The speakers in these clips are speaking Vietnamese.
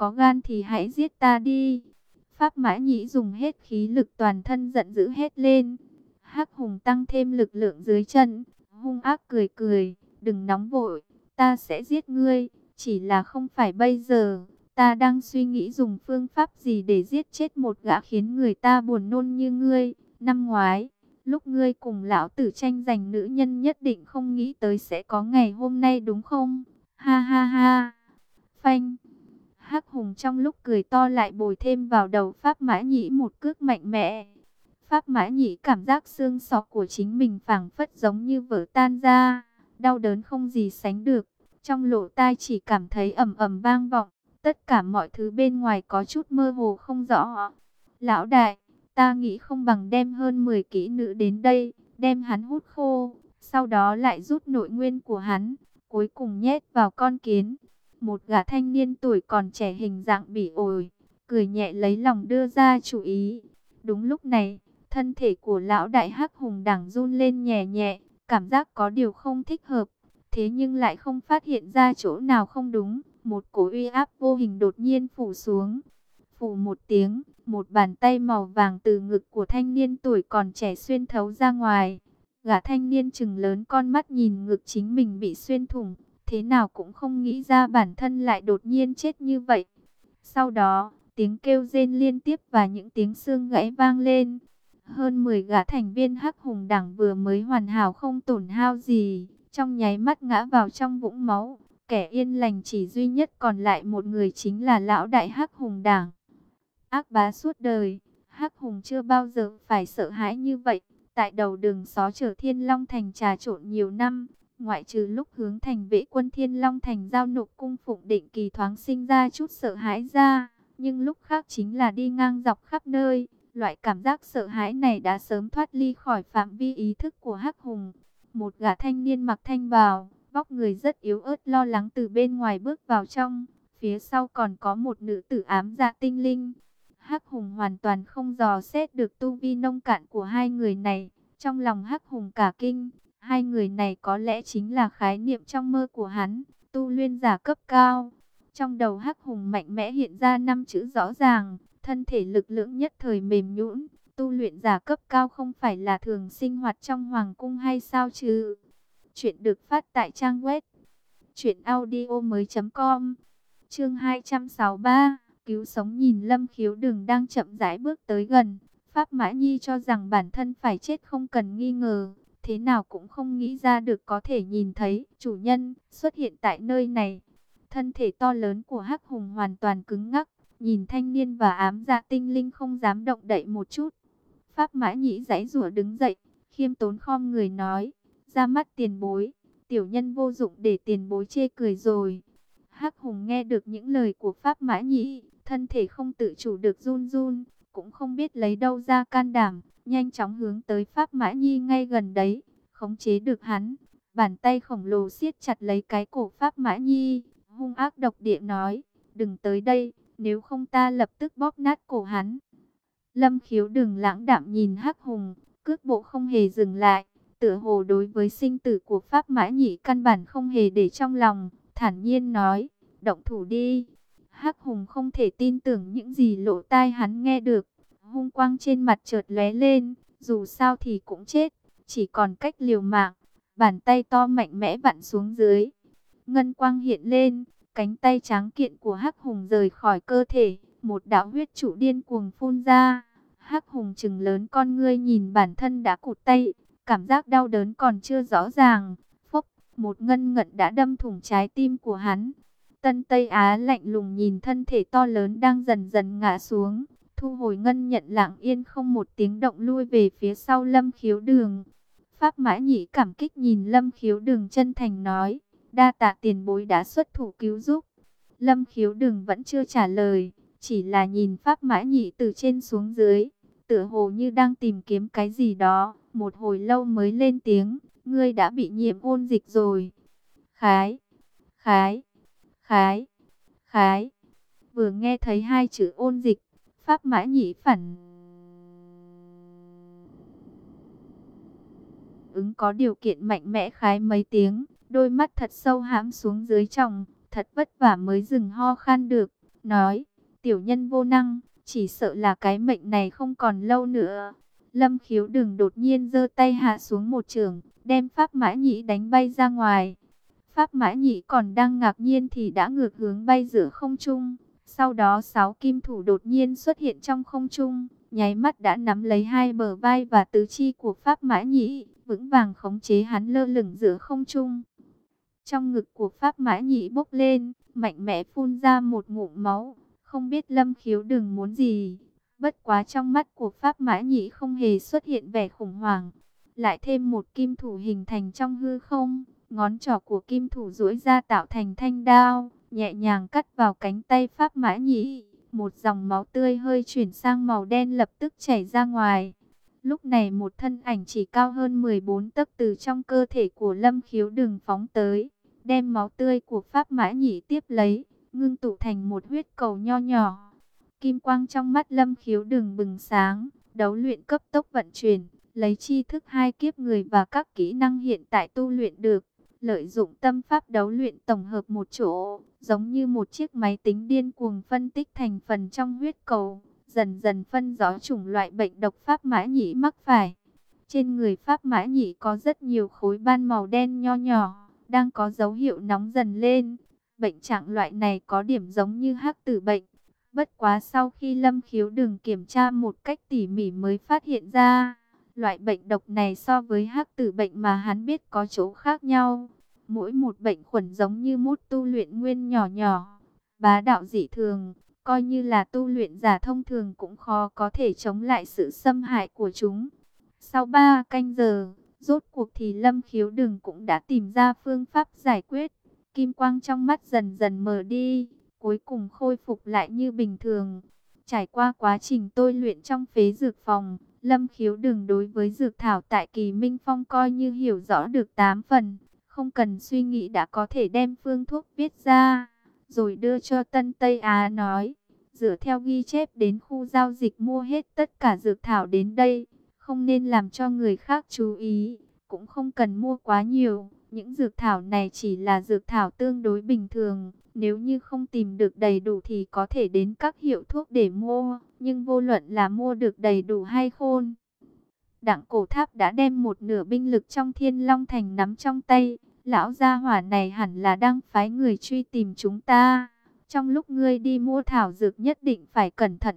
có gan thì hãy giết ta đi. Pháp Mã Nhĩ dùng hết khí lực toàn thân giận dữ hết lên. Hắc Hùng tăng thêm lực lượng dưới chân, hung ác cười cười, đừng nóng vội, ta sẽ giết ngươi, chỉ là không phải bây giờ. Ta đang suy nghĩ dùng phương pháp gì để giết chết một gã khiến người ta buồn nôn như ngươi. Năm ngoái, lúc ngươi cùng lão tử tranh giành nữ nhân nhất định không nghĩ tới sẽ có ngày hôm nay đúng không? Ha ha ha. Phanh. Hắc hùng trong lúc cười to lại bồi thêm vào đầu Pháp Mã Nhĩ một cước mạnh mẽ. Pháp Mã Nhĩ cảm giác xương sọ của chính mình phảng phất giống như vỡ tan ra, đau đớn không gì sánh được. Trong lỗ tai chỉ cảm thấy ầm ầm vang vọng, tất cả mọi thứ bên ngoài có chút mơ hồ không rõ. Lão đại, ta nghĩ không bằng đem hơn 10 kỹ nữ đến đây, đem hắn hút khô, sau đó lại rút nội nguyên của hắn, cuối cùng nhét vào con kiến. Một gã thanh niên tuổi còn trẻ hình dạng bỉ ổi, cười nhẹ lấy lòng đưa ra chú ý. Đúng lúc này, thân thể của lão đại hắc hùng đằng run lên nhẹ nhẹ, cảm giác có điều không thích hợp. Thế nhưng lại không phát hiện ra chỗ nào không đúng, một cổ uy áp vô hình đột nhiên phủ xuống. Phủ một tiếng, một bàn tay màu vàng từ ngực của thanh niên tuổi còn trẻ xuyên thấu ra ngoài. Gã thanh niên chừng lớn con mắt nhìn ngực chính mình bị xuyên thủng, thế nào cũng không nghĩ ra bản thân lại đột nhiên chết như vậy. Sau đó, tiếng kêu rên liên tiếp và những tiếng xương gãy vang lên. Hơn 10 gã thành viên hắc hùng đảng vừa mới hoàn hảo không tổn hao gì, trong nháy mắt ngã vào trong vũng máu. Kẻ yên lành chỉ duy nhất còn lại một người chính là lão đại hắc hùng đảng. Ác bá suốt đời, hắc hùng chưa bao giờ phải sợ hãi như vậy. Tại đầu đường xó chở Thiên Long Thành trà trộn nhiều năm, ngoại trừ lúc hướng thành vệ quân Thiên Long Thành giao nộp cung phụng định kỳ thoáng sinh ra chút sợ hãi ra, nhưng lúc khác chính là đi ngang dọc khắp nơi. Loại cảm giác sợ hãi này đã sớm thoát ly khỏi phạm vi ý thức của Hắc Hùng. Một gã thanh niên mặc thanh bào, vóc người rất yếu ớt lo lắng từ bên ngoài bước vào trong. Phía sau còn có một nữ tử ám dạ tinh linh. Hắc Hùng hoàn toàn không dò xét được tu vi nông cạn của hai người này. Trong lòng Hắc Hùng cả kinh, hai người này có lẽ chính là khái niệm trong mơ của hắn, tu luyện giả cấp cao. Trong đầu Hắc Hùng mạnh mẽ hiện ra năm chữ rõ ràng, thân thể lực lượng nhất thời mềm nhũn, tu luyện giả cấp cao không phải là thường sinh hoạt trong hoàng cung hay sao chứ? Chuyện được phát tại trang web truyệnaudiomoi.com. Chương 263, cứu sống nhìn Lâm Khiếu đường đang chậm rãi bước tới gần. Pháp Mã Nhi cho rằng bản thân phải chết không cần nghi ngờ, thế nào cũng không nghĩ ra được có thể nhìn thấy chủ nhân xuất hiện tại nơi này. Thân thể to lớn của Hắc Hùng hoàn toàn cứng ngắc, nhìn thanh niên và ám dạ tinh linh không dám động đậy một chút. Pháp Mã Nhĩ giãy rủa đứng dậy, khiêm tốn khom người nói, ra mắt tiền bối, tiểu nhân vô dụng để tiền bối chê cười rồi. Hắc Hùng nghe được những lời của Pháp Mã Nhĩ, thân thể không tự chủ được run run, cũng không biết lấy đâu ra can đảm, nhanh chóng hướng tới Pháp Mã Nhi ngay gần đấy, khống chế được hắn. Bàn tay khổng lồ siết chặt lấy cái cổ Pháp Mã Nhi, hung ác độc địa nói, đừng tới đây, nếu không ta lập tức bóp nát cổ hắn. Lâm khiếu đừng lãng đạm nhìn hắc hùng, cước bộ không hề dừng lại, tựa hồ đối với sinh tử của Pháp Mã Nhị căn bản không hề để trong lòng, thản nhiên nói, động thủ đi. Hắc hùng không thể tin tưởng những gì lộ tai hắn nghe được, hung quang trên mặt chợt lóe lên, dù sao thì cũng chết, chỉ còn cách liều mạng, bàn tay to mạnh mẽ vặn xuống dưới. Ngân quang hiện lên, cánh tay tráng kiện của Hắc Hùng rời khỏi cơ thể, một đạo huyết trụ điên cuồng phun ra. Hắc Hùng trừng lớn con ngươi nhìn bản thân đã cụt tay, cảm giác đau đớn còn chưa rõ ràng. Phốc, một ngân ngận đã đâm thủng trái tim của hắn. Tân Tây Á lạnh lùng nhìn thân thể to lớn đang dần dần ngã xuống, thu hồi ngân nhận lặng yên không một tiếng động lui về phía sau lâm khiếu đường. Pháp mã nhĩ cảm kích nhìn lâm khiếu đường chân thành nói, đa tạ tiền bối đã xuất thủ cứu giúp. Lâm khiếu đường vẫn chưa trả lời, chỉ là nhìn pháp mã nhĩ từ trên xuống dưới, tựa hồ như đang tìm kiếm cái gì đó, một hồi lâu mới lên tiếng, ngươi đã bị nhiễm ôn dịch rồi. Khái, khái, khái, khái, vừa nghe thấy hai chữ ôn dịch, Pháp Mã Nhĩ phản ứng có điều kiện mạnh mẽ khái mấy tiếng, đôi mắt thật sâu hãm xuống dưới chồng, thật vất vả mới dừng ho khan được. nói, tiểu nhân vô năng, chỉ sợ là cái mệnh này không còn lâu nữa. Lâm khiếu đừng đột nhiên giơ tay hạ xuống một trường, đem Pháp Mã Nhĩ đánh bay ra ngoài. Pháp Mã Nhị còn đang ngạc nhiên thì đã ngược hướng bay giữa không trung. Sau đó sáu kim thủ đột nhiên xuất hiện trong không trung, nháy mắt đã nắm lấy hai bờ vai và tứ chi của Pháp Mã Nhĩ, vững vàng khống chế hắn lơ lửng giữa không trung. Trong ngực của Pháp Mã Nhĩ bốc lên, mạnh mẽ phun ra một ngụm máu, không biết Lâm Khiếu đừng muốn gì. Bất quá trong mắt của Pháp Mã Nhĩ không hề xuất hiện vẻ khủng hoảng. Lại thêm một kim thủ hình thành trong hư không, ngón trỏ của kim thủ duỗi ra tạo thành thanh đao, nhẹ nhàng cắt vào cánh tay Pháp Mã Nhĩ. Một dòng máu tươi hơi chuyển sang màu đen lập tức chảy ra ngoài. Lúc này một thân ảnh chỉ cao hơn 14 tấc từ trong cơ thể của Lâm Khiếu đường phóng tới, đem máu tươi của Pháp Mã Nhĩ tiếp lấy, ngưng tụ thành một huyết cầu nho nhỏ. Kim quang trong mắt Lâm Khiếu đường bừng sáng, đấu luyện cấp tốc vận chuyển, lấy chi thức hai kiếp người và các kỹ năng hiện tại tu luyện được, lợi dụng tâm pháp đấu luyện tổng hợp một chỗ, giống như một chiếc máy tính điên cuồng phân tích thành phần trong huyết cầu, dần dần phân rõ chủng loại bệnh độc pháp mã nhĩ mắc phải. Trên người pháp mã nhĩ có rất nhiều khối ban màu đen nho nhỏ, đang có dấu hiệu nóng dần lên. Bệnh trạng loại này có điểm giống như hắc tử bệnh. Bất quá sau khi lâm khiếu đường kiểm tra một cách tỉ mỉ mới phát hiện ra, loại bệnh độc này so với hắc tử bệnh mà hắn biết có chỗ khác nhau. Mỗi một bệnh khuẩn giống như mút tu luyện nguyên nhỏ nhỏ, bá đạo dị thường, coi như là tu luyện giả thông thường cũng khó có thể chống lại sự xâm hại của chúng. Sau 3 canh giờ, rốt cuộc thì Lâm Khiếu Đừng cũng đã tìm ra phương pháp giải quyết. Kim quang trong mắt dần dần mờ đi, cuối cùng khôi phục lại như bình thường. Trải qua quá trình tôi luyện trong phế dược phòng, Lâm Khiếu Đừng đối với dược thảo tại Kỳ Minh Phong coi như hiểu rõ được 8 phần, không cần suy nghĩ đã có thể đem phương thuốc viết ra rồi đưa cho Tân Tây Á nói, dựa theo ghi chép đến khu giao dịch mua hết tất cả dược thảo đến đây, không nên làm cho người khác chú ý, cũng không cần mua quá nhiều. Những dược thảo này chỉ là dược thảo tương đối bình thường, nếu như không tìm được đầy đủ thì có thể đến các hiệu thuốc để mua, nhưng vô luận là mua được đầy đủ hay khôn. Đảng cổ tháp đã đem một nửa binh lực trong thiên long thành nắm trong tay, Lão gia hỏa này hẳn là đang phái người truy tìm chúng ta. Trong lúc ngươi đi mua thảo dược nhất định phải cẩn thận.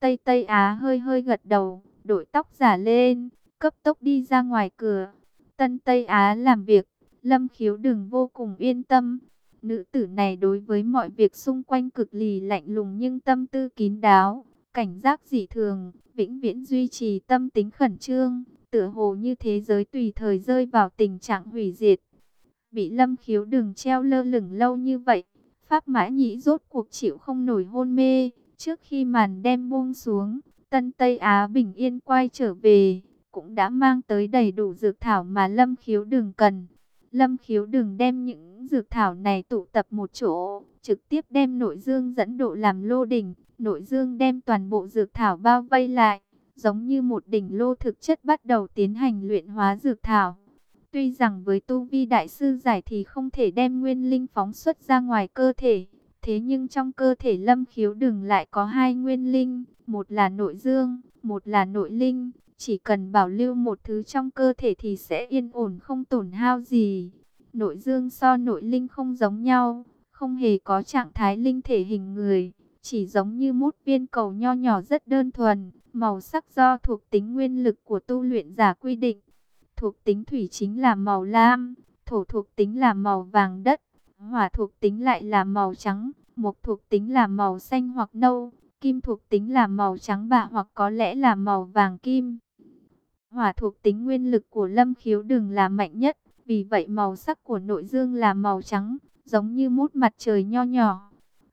Tây Tây Á hơi hơi gật đầu, đổi tóc giả lên, cấp tốc đi ra ngoài cửa. Tân Tây Á làm việc, Lâm Khiếu đừng vô cùng yên tâm. Nữ tử này đối với mọi việc xung quanh cực lì lạnh lùng nhưng tâm tư kín đáo, cảnh giác dị thường, vĩnh viễn duy trì tâm tính khẩn trương, tựa hồ như thế giới tùy thời rơi vào tình trạng hủy diệt bị lâm khiếu đừng treo lơ lửng lâu như vậy. Pháp mã nhĩ rốt cuộc chịu không nổi hôn mê, trước khi màn đem buông xuống, Tân Tây Á bình yên quay trở về, cũng đã mang tới đầy đủ dược thảo mà lâm khiếu đừng cần. Lâm khiếu đừng đem những dược thảo này tụ tập một chỗ, trực tiếp đem nội dương dẫn độ làm lô đỉnh, nội dương đem toàn bộ dược thảo bao vây lại, giống như một đỉnh lô thực chất bắt đầu tiến hành luyện hóa dược thảo. Tuy rằng với tu vi đại sư giải thì không thể đem nguyên linh phóng xuất ra ngoài cơ thể, thế nhưng trong cơ thể lâm khiếu đừng lại có hai nguyên linh, một là nội dương, một là nội linh, chỉ cần bảo lưu một thứ trong cơ thể thì sẽ yên ổn không tổn hao gì. Nội dương so nội linh không giống nhau, không hề có trạng thái linh thể hình người, chỉ giống như mút viên cầu nho nhỏ rất đơn thuần, màu sắc do thuộc tính nguyên lực của tu luyện giả quy định thuộc tính thủy chính là màu lam, thổ thuộc tính là màu vàng đất, hỏa thuộc tính lại là màu trắng, mộc thuộc tính là màu xanh hoặc nâu, kim thuộc tính là màu trắng bạc hoặc có lẽ là màu vàng kim. Hỏa thuộc tính nguyên lực của lâm khiếu đừng là mạnh nhất, vì vậy màu sắc của nội dương là màu trắng, giống như mút mặt trời nho nhỏ.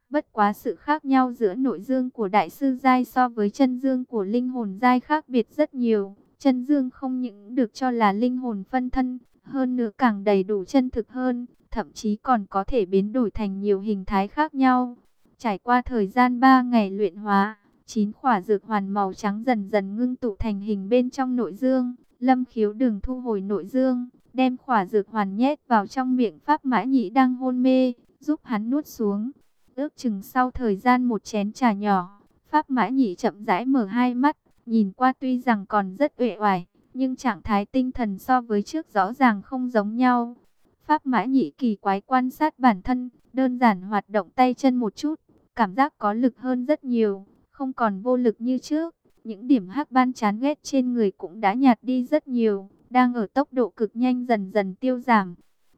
Bất quá sự khác nhau giữa nội dương của đại sư giai so với chân dương của linh hồn giai khác biệt rất nhiều. Chân dương không những được cho là linh hồn phân thân, hơn nữa càng đầy đủ chân thực hơn, thậm chí còn có thể biến đổi thành nhiều hình thái khác nhau. Trải qua thời gian 3 ngày luyện hóa, chín khỏa dược hoàn màu trắng dần dần ngưng tụ thành hình bên trong nội dương. Lâm khiếu đừng thu hồi nội dương, đem khỏa dược hoàn nhét vào trong miệng Pháp Mã Nhĩ đang hôn mê, giúp hắn nuốt xuống. Ước chừng sau thời gian một chén trà nhỏ, Pháp Mã Nhĩ chậm rãi mở hai mắt, nhìn qua tuy rằng còn rất uể oải, nhưng trạng thái tinh thần so với trước rõ ràng không giống nhau. Pháp Mã Nhĩ kỳ quái quan sát bản thân, đơn giản hoạt động tay chân một chút, cảm giác có lực hơn rất nhiều, không còn vô lực như trước. Những điểm hắc ban chán ghét trên người cũng đã nhạt đi rất nhiều, đang ở tốc độ cực nhanh dần dần tiêu giảm.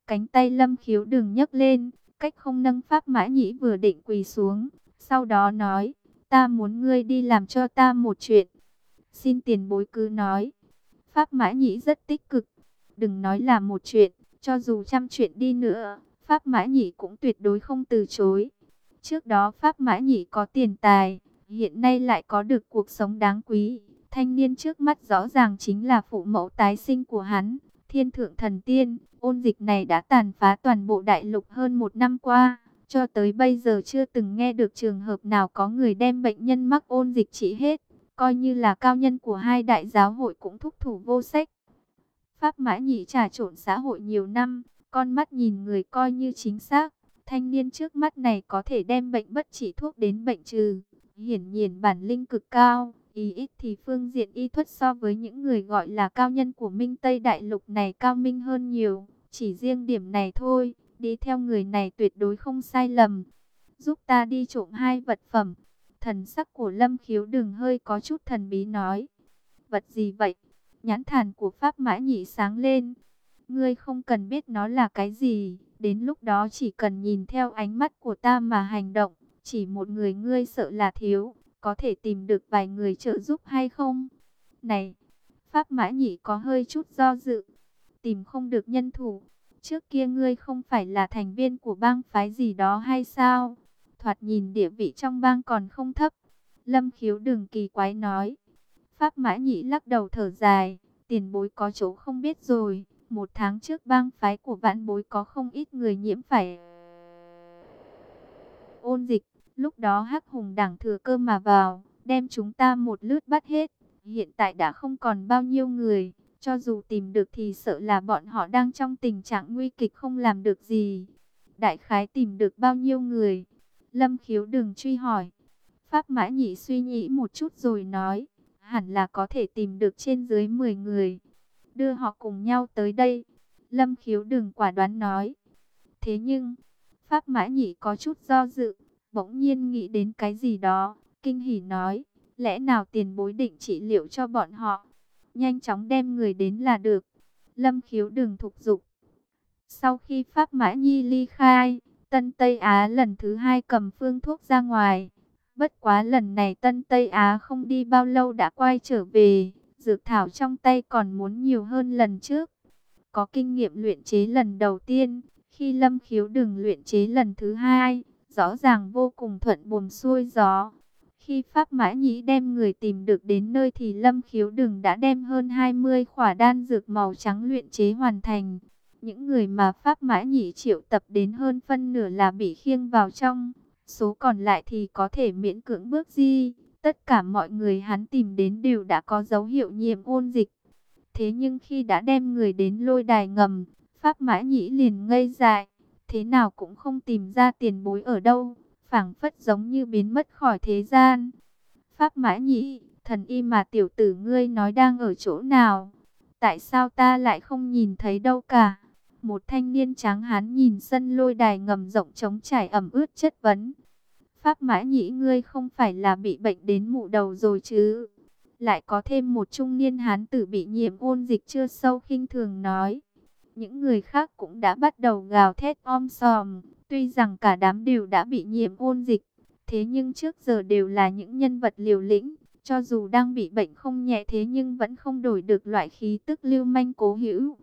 Cánh tay lâm khiếu đừng nhấc lên, cách không nâng pháp mã nhĩ vừa định quỳ xuống. Sau đó nói, ta muốn ngươi đi làm cho ta một chuyện. Xin tiền bối cứ nói. Pháp mã nhĩ rất tích cực. Đừng nói là một chuyện, cho dù trăm chuyện đi nữa, Pháp mã nhĩ cũng tuyệt đối không từ chối. Trước đó Pháp mã nhĩ có tiền tài, hiện nay lại có được cuộc sống đáng quý. Thanh niên trước mắt rõ ràng chính là phụ mẫu tái sinh của hắn, thiên thượng thần tiên. Ôn dịch này đã tàn phá toàn bộ đại lục hơn một năm qua. Cho tới bây giờ chưa từng nghe được trường hợp nào có người đem bệnh nhân mắc ôn dịch trị hết. Coi như là cao nhân của hai đại giáo hội cũng thúc thủ vô sách. Pháp mã nhị trà trộn xã hội nhiều năm, con mắt nhìn người coi như chính xác. Thanh niên trước mắt này có thể đem bệnh bất trị thuốc đến bệnh trừ. Hiển nhiên bản linh cực cao, ý ít thì phương diện y thuật so với những người gọi là cao nhân của Minh Tây Đại Lục này cao minh hơn nhiều. Chỉ riêng điểm này thôi, đi theo người này tuyệt đối không sai lầm. Giúp ta đi trộm hai vật phẩm. Thần sắc của Lâm Khiếu đừng hơi có chút thần bí nói. Vật gì vậy? Nhãn thản của Pháp Mã Nhị sáng lên. Ngươi không cần biết nó là cái gì. Đến lúc đó chỉ cần nhìn theo ánh mắt của ta mà hành động. Chỉ một người ngươi sợ là thiếu. Có thể tìm được vài người trợ giúp hay không? Này! Pháp Mã Nhị có hơi chút do dự, tìm không được nhân thủ. Trước kia ngươi không phải là thành viên của bang phái gì đó hay sao? Thoạt nhìn địa vị trong bang còn không thấp. Lâm khiếu đừng kỳ quái nói. Pháp mã nhĩ lắc đầu thở dài. Tiền bối có chỗ không biết rồi. Một tháng trước bang phái của vãn bối có không ít người nhiễm phải ôn dịch. Lúc đó hắc hùng đảng thừa cơ mà vào, đem chúng ta một lướt bắt hết. Hiện tại đã không còn bao nhiêu người, cho dù tìm được thì sợ là bọn họ đang trong tình trạng nguy kịch không làm được gì. Đại khái tìm được bao nhiêu người? Lâm khiếu đừng truy hỏi. Pháp mã nhị suy nghĩ một chút rồi nói. Hẳn là có thể tìm được trên dưới 10 người. Đưa họ cùng nhau tới đây. Lâm khiếu đừng quả đoán nói. Thế nhưng, Pháp mã nhị có chút do dự. Bỗng nhiên nghĩ đến cái gì đó. Kinh hỉ nói. Lẽ nào tiền bối định trị liệu cho bọn họ? nhanh chóng đem người đến là được. Lâm khiếu đừng thục dục. Sau khi Pháp Mã Nhi ly khai, Tân Tây Á lần thứ hai cầm phương thuốc ra ngoài. Bất quá lần này Tân Tây Á không đi bao lâu đã quay trở về, dược thảo trong tay còn muốn nhiều hơn lần trước. Có kinh nghiệm luyện chế lần đầu tiên, khi Lâm Khiếu đừng luyện chế lần thứ hai, rõ ràng vô cùng thuận buồm xuôi gió. Khi Pháp Mã Nhĩ đem người tìm được đến nơi thì Lâm Khiếu Đừng đã đem hơn 20 khỏa đan dược màu trắng luyện chế hoàn thành. Những người mà Pháp Mã Nhĩ triệu tập đến hơn phân nửa là bị khiêng vào trong. Số còn lại thì có thể miễn cưỡng bước di. Tất cả mọi người hắn tìm đến đều đã có dấu hiệu nhiễm ôn dịch. Thế nhưng khi đã đem người đến lôi đài ngầm, Pháp Mã Nhĩ liền ngây dại. Thế nào cũng không tìm ra tiền bối ở đâu phảng phất giống như biến mất khỏi thế gian. Pháp mã nhĩ, thần y mà tiểu tử ngươi nói đang ở chỗ nào? Tại sao ta lại không nhìn thấy đâu cả? Một thanh niên trắng hán nhìn sân lôi đài ngầm rộng trống trải ẩm ướt chất vấn. Pháp mã nhĩ ngươi không phải là bị bệnh đến mụ đầu rồi chứ? Lại có thêm một trung niên hán tử bị nhiễm ôn dịch chưa sâu khinh thường nói. Những người khác cũng đã bắt đầu gào thét om sòm. Tuy rằng cả đám đều đã bị nhiễm ôn dịch, thế nhưng trước giờ đều là những nhân vật liều lĩnh. Cho dù đang bị bệnh không nhẹ thế nhưng vẫn không đổi được loại khí tức lưu manh cố hữu.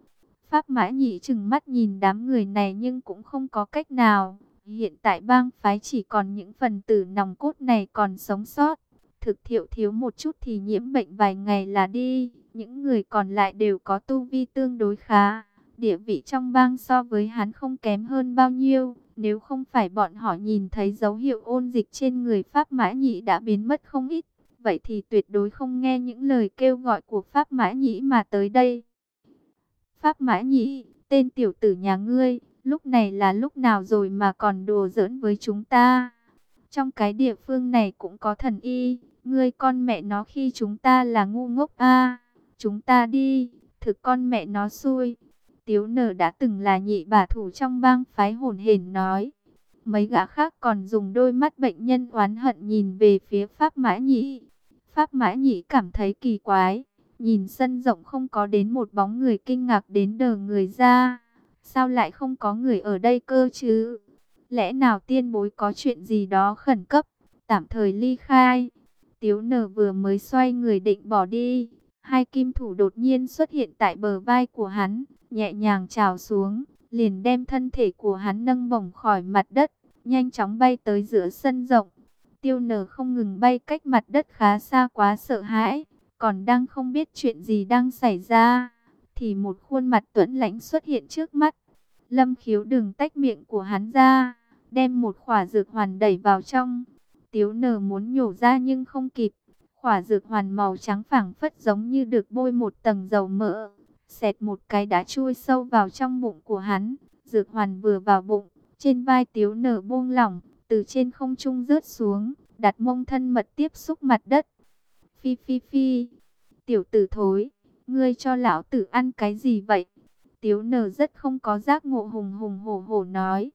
Pháp mã nhị chừng mắt nhìn đám người này nhưng cũng không có cách nào. Hiện tại bang phái chỉ còn những phần tử nòng cốt này còn sống sót. Thực thiệu thiếu một chút thì nhiễm bệnh vài ngày là đi. Những người còn lại đều có tu vi tương đối khá. Địa vị trong bang so với hắn không kém hơn bao nhiêu. Nếu không phải bọn họ nhìn thấy dấu hiệu ôn dịch trên người Pháp Mã Nhĩ đã biến mất không ít, vậy thì tuyệt đối không nghe những lời kêu gọi của Pháp Mã Nhĩ mà tới đây. Pháp Mã Nhĩ, tên tiểu tử nhà ngươi, lúc này là lúc nào rồi mà còn đùa giỡn với chúng ta? trong cái địa phương này cũng có thần y, ngươi con mẹ nó khi chúng ta là ngu ngốc a chúng ta đi, thực con mẹ nó xui. Tiếu nở đã từng là nhị bà thủ trong bang phái hồn hển nói. Mấy gã khác còn dùng đôi mắt bệnh nhân oán hận nhìn về phía Pháp Mã Nhĩ. Pháp Mã Nhĩ cảm thấy kỳ quái. Nhìn sân rộng không có đến một bóng người kinh ngạc đến đờ người ra. Sao lại không có người ở đây cơ chứ? Lẽ nào tiên bối có chuyện gì đó khẩn cấp, tạm thời ly khai? Tiếu nở vừa mới xoay người định bỏ đi. Hai kim thủ đột nhiên xuất hiện tại bờ vai của hắn, nhẹ nhàng trào xuống, liền đem thân thể của hắn nâng bổng khỏi mặt đất, nhanh chóng bay tới giữa sân rộng. Tiêu nở không ngừng bay cách mặt đất khá xa quá sợ hãi, còn đang không biết chuyện gì đang xảy ra, thì một khuôn mặt tuấn lãnh xuất hiện trước mắt. Lâm khiếu đừng tách miệng của hắn ra, đem một khỏa dược hoàn đẩy vào trong. Tiếu nở muốn nhổ ra nhưng không kịp. Khỏa dược hoàn màu trắng phẳng phất giống như được bôi một tầng dầu mỡ. Xẹt một cái đã chui sâu vào trong bụng của hắn. Dược hoàn vừa vào bụng, trên vai tiếu nở buông lỏng, từ trên không trung rớt xuống, đặt mông thân mật tiếp xúc mặt đất. Phi phi phi, tiểu tử thối, ngươi cho lão tử ăn cái gì vậy? Tiếu nở rất không có giác ngộ hùng hùng hổ hổ nói.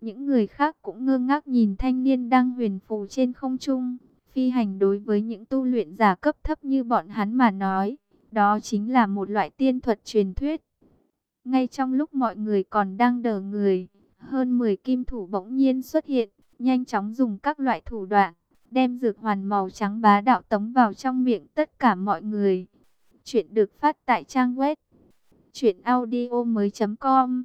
Những người khác cũng ngơ ngác nhìn thanh niên đang huyền phù trên không trung. Phi hành đối với những tu luyện giả cấp thấp như bọn hắn mà nói, đó chính là một loại tiên thuật truyền thuyết. Ngay trong lúc mọi người còn đang đờ người, hơn 10 kim thủ bỗng nhiên xuất hiện, nhanh chóng dùng các loại thủ đoạn, đem dược hoàn màu trắng bá đạo tống vào trong miệng tất cả mọi người. Chuyện được phát tại trang web truyệnaudiomoi.com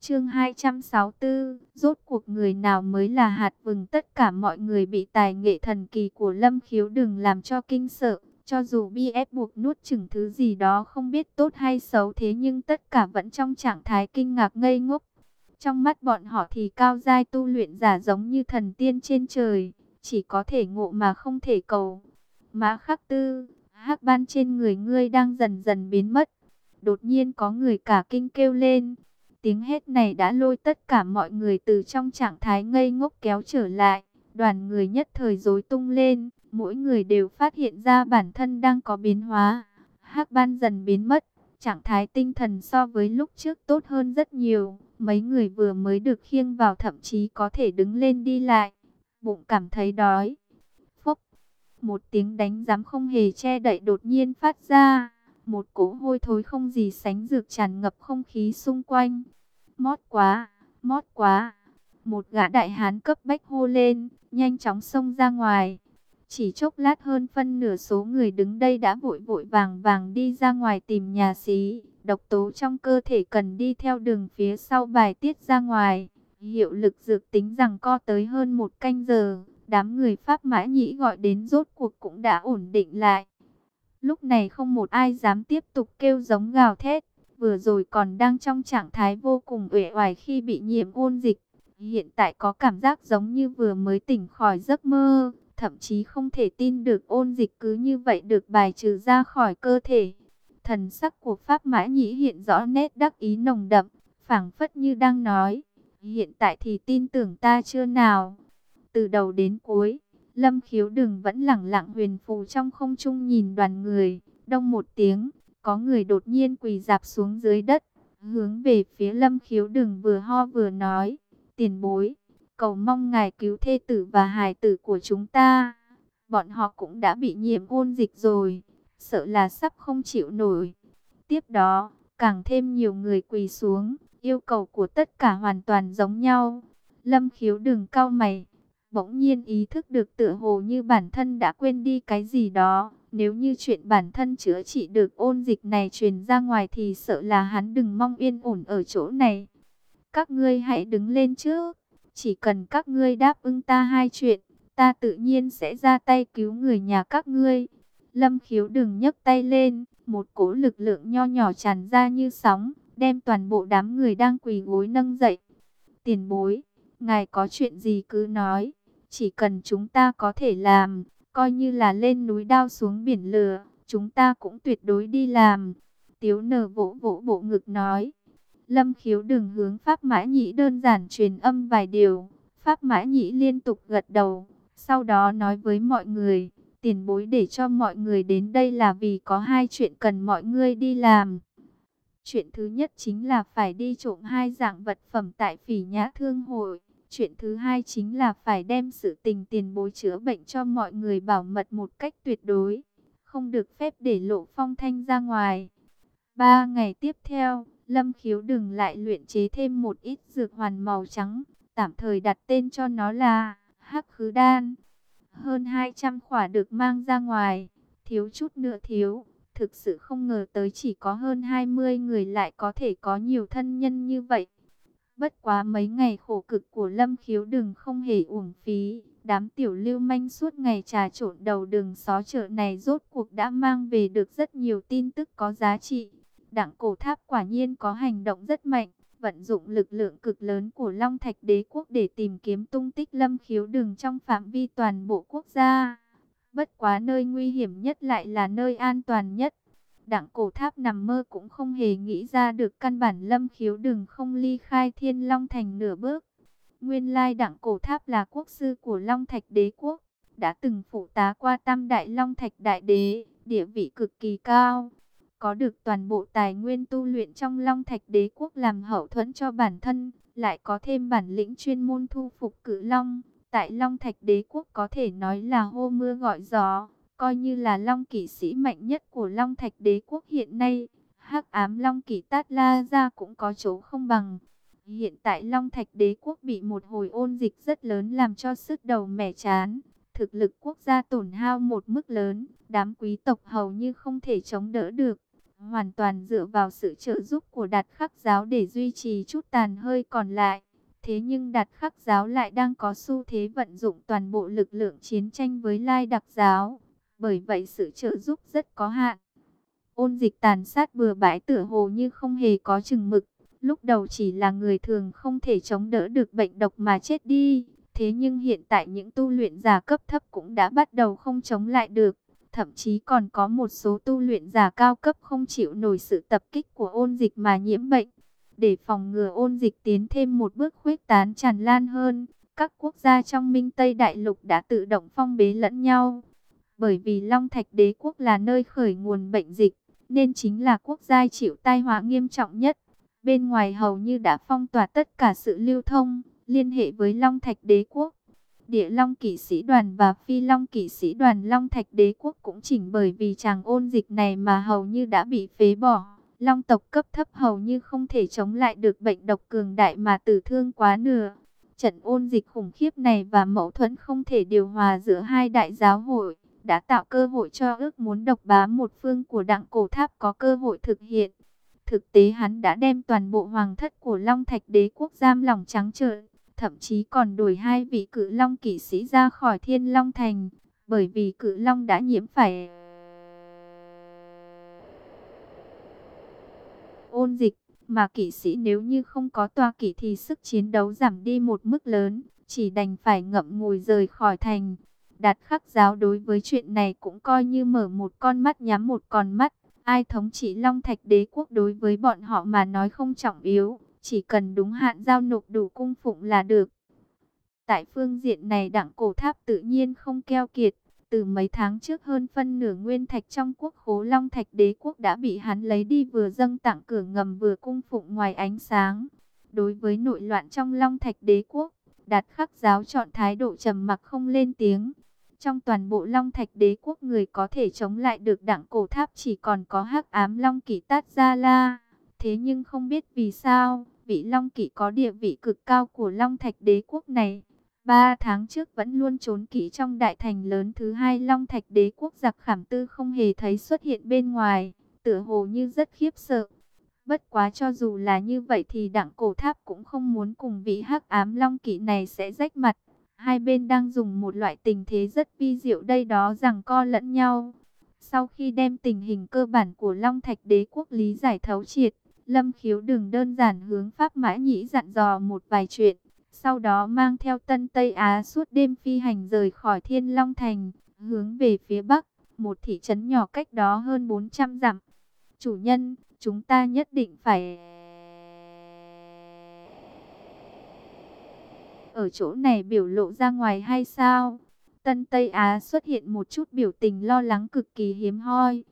Chương 264, rốt cuộc người nào mới là hạt vừng tất cả mọi người bị tài nghệ thần kỳ của Lâm Khiếu đừng làm cho kinh sợ, cho dù bi ép buộc nuốt chừng thứ gì đó không biết tốt hay xấu thế nhưng tất cả vẫn trong trạng thái kinh ngạc ngây ngốc. Trong mắt bọn họ thì cao giai tu luyện giả giống như thần tiên trên trời, chỉ có thể ngộ mà không thể cầu. Mã khắc tư, hắc ban trên người ngươi đang dần dần biến mất. Đột nhiên có người cả kinh kêu lên. Tiếng hét này đã lôi tất cả mọi người từ trong trạng thái ngây ngốc kéo trở lại. Đoàn người nhất thời rối tung lên, mỗi người đều phát hiện ra bản thân đang có biến hóa. hắc ban dần biến mất, trạng thái tinh thần so với lúc trước tốt hơn rất nhiều. Mấy người vừa mới được khiêng vào thậm chí có thể đứng lên đi lại. Bụng cảm thấy đói. Phốc, một tiếng đánh giám không hề che đậy đột nhiên phát ra. Một cỗ hôi thối không gì sánh dược tràn ngập không khí xung quanh. Mót quá, mót quá. Một gã đại hán cấp bách hô lên, nhanh chóng xông ra ngoài. Chỉ chốc lát hơn phân nửa số người đứng đây đã vội vội vàng vàng đi ra ngoài tìm nhà xí. Độc tố trong cơ thể cần đi theo đường phía sau bài tiết ra ngoài. Hiệu lực dược tính rằng co tới hơn một canh giờ. Đám người Pháp Mã Nhĩ gọi đến rốt cuộc cũng đã ổn định lại. Lúc này không một ai dám tiếp tục kêu giống gào thét vừa rồi còn đang trong trạng thái vô cùng uể oải khi bị nhiễm ôn dịch. Hiện tại có cảm giác giống như vừa mới tỉnh khỏi giấc mơ, thậm chí không thể tin được ôn dịch cứ như vậy được bài trừ ra khỏi cơ thể. Thần sắc của Pháp Mã Nhĩ hiện rõ nét đắc ý nồng đậm, phảng phất như đang nói, hiện tại thì tin tưởng ta chưa nào. Từ đầu đến cuối, Lâm Khiếu Đừng vẫn lặng lặng huyền phù trong không trung nhìn đoàn người, đông một tiếng, có người đột nhiên quỳ dạp xuống dưới đất, hướng về phía lâm khiếu đừng vừa ho vừa nói, tiền bối, cầu mong ngài cứu thê tử và hài tử của chúng ta. Bọn họ cũng đã bị nhiễm ôn dịch rồi, sợ là sắp không chịu nổi. Tiếp đó, càng thêm nhiều người quỳ xuống, yêu cầu của tất cả hoàn toàn giống nhau. Lâm khiếu đừng cao mày, bỗng nhiên ý thức được tựa hồ như bản thân đã quên đi cái gì đó. Nếu như chuyện bản thân chữa trị được ôn dịch này truyền ra ngoài thì sợ là hắn đừng mong yên ổn ở chỗ này. Các ngươi hãy đứng lên trước. Chỉ cần các ngươi đáp ứng ta hai chuyện, ta tự nhiên sẽ ra tay cứu người nhà các ngươi. Lâm khiếu đừng nhấc tay lên, một cỗ lực lượng nho nhỏ tràn ra như sóng, đem toàn bộ đám người đang quỳ gối nâng dậy. Tiền bối, ngài có chuyện gì cứ nói, chỉ cần chúng ta có thể làm, coi như là lên núi đao xuống biển lửa, chúng ta cũng tuyệt đối đi làm. Tiếu nở vỗ vỗ bộ ngực nói. Lâm khiếu đừng hướng Pháp Mã Nhĩ đơn giản truyền âm vài điều. Pháp Mã Nhĩ liên tục gật đầu, Sau đó nói với mọi người, tiền bối để cho mọi người đến đây là vì có hai chuyện cần mọi người đi làm. Chuyện thứ nhất chính là phải đi trộm hai dạng vật phẩm tại phỉ nhã thương hội. Chuyện thứ hai chính là phải đem sự tình tiền bối chữa bệnh cho mọi người bảo mật một cách tuyệt đối. Không được phép để lộ phong thanh ra ngoài. Ba ngày tiếp theo, Lâm Khiếu đừng lại luyện chế thêm một ít dược hoàn màu trắng. Tạm thời đặt tên cho nó là Hắc Khứ Đan. Hơn 200 khỏa được mang ra ngoài, thiếu chút nữa thiếu. Thực sự không ngờ tới chỉ có hơn 20 người lại có thể có nhiều thân nhân như vậy. Bất quá mấy ngày khổ cực của Lâm Khiếu đừng không hề uổng phí. Đám tiểu lưu manh suốt ngày trà trộn đầu đường xó chợ này rốt cuộc đã mang về được rất nhiều tin tức có giá trị. Đảng cổ tháp quả nhiên có hành động rất mạnh, vận dụng lực lượng cực lớn của Long Thạch đế quốc để tìm kiếm tung tích Lâm Khiếu đường trong phạm vi toàn bộ quốc gia. Bất quá nơi nguy hiểm nhất lại là nơi an toàn nhất. Đảng cổ tháp nằm mơ cũng không hề nghĩ ra được căn bản lâm khiếu đường không ly khai thiên long thành nửa bước. Nguyên lai đảng cổ tháp là quốc sư của long thạch đế quốc, đã từng phụ tá qua tam đại long thạch đại đế, địa vị cực kỳ cao. Có được toàn bộ tài nguyên tu luyện trong long thạch đế quốc làm hậu thuẫn cho bản thân, lại có thêm bản lĩnh chuyên môn thu phục cử long. Tại long thạch đế quốc có thể nói là hô mưa gọi gió coi như là long kỵ sĩ mạnh nhất của long thạch đế quốc hiện nay. hắc ám long kỵ tát la ra cũng có chỗ không bằng. Hiện tại long thạch đế quốc bị một hồi ôn dịch rất lớn làm cho sức đầu mẻ chán. Thực lực quốc gia tổn hao một mức lớn, đám quý tộc hầu như không thể chống đỡ được. Hoàn toàn dựa vào sự trợ giúp của đạt khắc giáo để duy trì chút tàn hơi còn lại. Thế nhưng đạt khắc giáo lại đang có xu thế vận dụng toàn bộ lực lượng chiến tranh với lai đặc giáo bởi vậy sự trợ giúp rất có hạn. Ôn dịch tàn sát bừa bãi tựa hồ như không hề có chừng mực. Lúc đầu chỉ là người thường không thể chống đỡ được bệnh độc mà chết đi. Thế nhưng hiện tại những tu luyện giả cấp thấp cũng đã bắt đầu không chống lại được. Thậm chí còn có một số tu luyện giả cao cấp không chịu nổi sự tập kích của ôn dịch mà nhiễm bệnh. Để phòng ngừa ôn dịch tiến thêm một bước khuếch tán tràn lan hơn, các quốc gia trong Minh Tây Đại Lục đã tự động phong bế lẫn nhau. Bởi vì Long Thạch đế quốc là nơi khởi nguồn bệnh dịch, nên chính là quốc gia chịu tai họa nghiêm trọng nhất. Bên ngoài hầu như đã phong tỏa tất cả sự lưu thông, liên hệ với Long Thạch đế quốc. Địa Long kỵ sĩ đoàn và Phi Long kỵ sĩ đoàn Long Thạch đế quốc cũng chỉnh bởi vì chàng ôn dịch này mà hầu như đã bị phế bỏ. Long tộc cấp thấp hầu như không thể chống lại được bệnh độc cường đại mà tử thương quá nửa. Trận ôn dịch khủng khiếp này và mâu thuẫn không thể điều hòa giữa hai đại giáo hội đã tạo cơ hội cho ước muốn độc bá một phương của đặng cổ tháp có cơ hội thực hiện. Thực tế hắn đã đem toàn bộ hoàng thất của Long Thạch đế quốc giam lòng trắng trợn, thậm chí còn đuổi hai vị cự Long kỵ sĩ ra khỏi Thiên Long Thành, bởi vì cự Long đã nhiễm phải ôn dịch, mà kỵ sĩ nếu như không có toa kỵ thì sức chiến đấu giảm đi một mức lớn, chỉ đành phải ngậm ngùi rời khỏi thành. Đạt khắc giáo đối với chuyện này cũng coi như mở một con mắt nhắm một con mắt. Ai thống trị Long Thạch đế quốc đối với bọn họ mà nói không trọng yếu. Chỉ cần đúng hạn giao nộp đủ cung phụng là được. Tại phương diện này đảng cổ tháp tự nhiên không keo kiệt. Từ mấy tháng trước hơn phân nửa nguyên thạch trong quốc khố Long Thạch đế quốc đã bị hắn lấy đi vừa dâng tặng cửa ngầm vừa cung phụng ngoài ánh sáng. Đối với nội loạn trong Long Thạch đế quốc, Đạt khắc giáo chọn thái độ trầm mặc không lên tiếng. Trong toàn bộ Long Thạch đế quốc người có thể chống lại được đảng cổ tháp chỉ còn có hắc ám Long Kỷ Tát Gia La. Thế nhưng không biết vì sao, vị Long Kỵ có địa vị cực cao của Long Thạch đế quốc này. Ba tháng trước vẫn luôn trốn kỹ trong đại thành lớn thứ hai Long Thạch đế quốc giặc khảm tư không hề thấy xuất hiện bên ngoài, tựa hồ như rất khiếp sợ. Bất quá cho dù là như vậy thì đảng cổ tháp cũng không muốn cùng vị hắc ám Long Kỵ này sẽ rách mặt. Hai bên đang dùng một loại tình thế rất vi diệu đây đó rằng co lẫn nhau. Sau khi đem tình hình cơ bản của Long Thạch đế quốc lý giải thấu triệt, Lâm Khiếu đừng đơn giản hướng Pháp Mã Nhĩ dặn dò một vài chuyện. Sau đó mang theo Tân Tây Á suốt đêm phi hành rời khỏi Thiên Long Thành, hướng về phía Bắc, một thị trấn nhỏ cách đó hơn 400 dặm. Chủ nhân, chúng ta nhất định phải... ở chỗ này biểu lộ ra ngoài hay sao? Tân Tây Á xuất hiện một chút biểu tình lo lắng cực kỳ hiếm hoi.